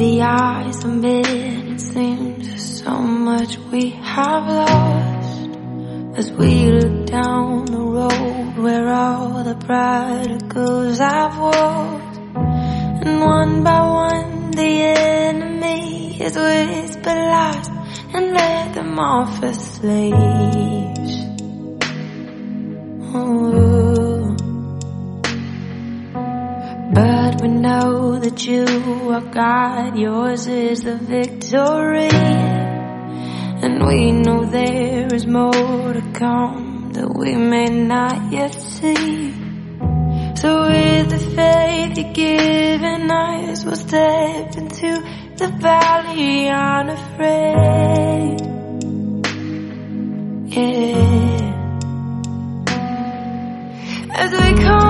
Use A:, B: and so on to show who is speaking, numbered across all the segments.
A: the eyes of men, it seems so much we have lost as we look down the road where all the prodigals have walked, and one by one the enemy is whispered lies and led them off as slaves. Oh. Know that you are God, yours is the victory. And we know there is more to come that we may not yet see. So with the faith you've given us, we'll step into the valley unafraid. Yeah. As we call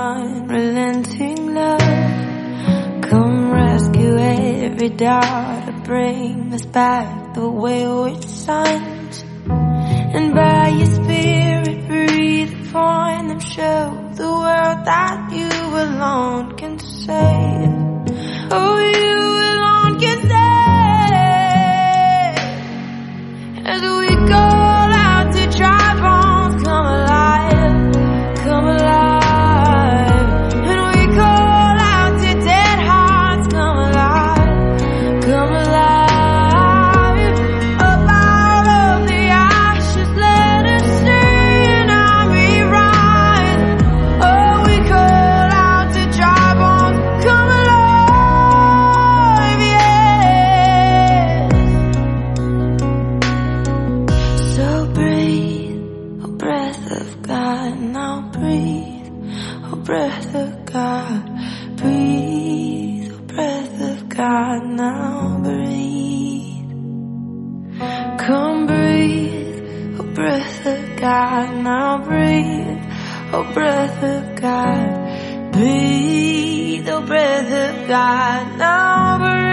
A: relenting love. Come rescue every doubt, daughter, bring us back the wayward sons. And by your spirit breathe upon them, show the world that you alone breath of God, breathe, oh breath of God, now breathe. Come breathe, oh breath of God, now breathe, oh breath of God, breathe, oh breath of God, now breathe.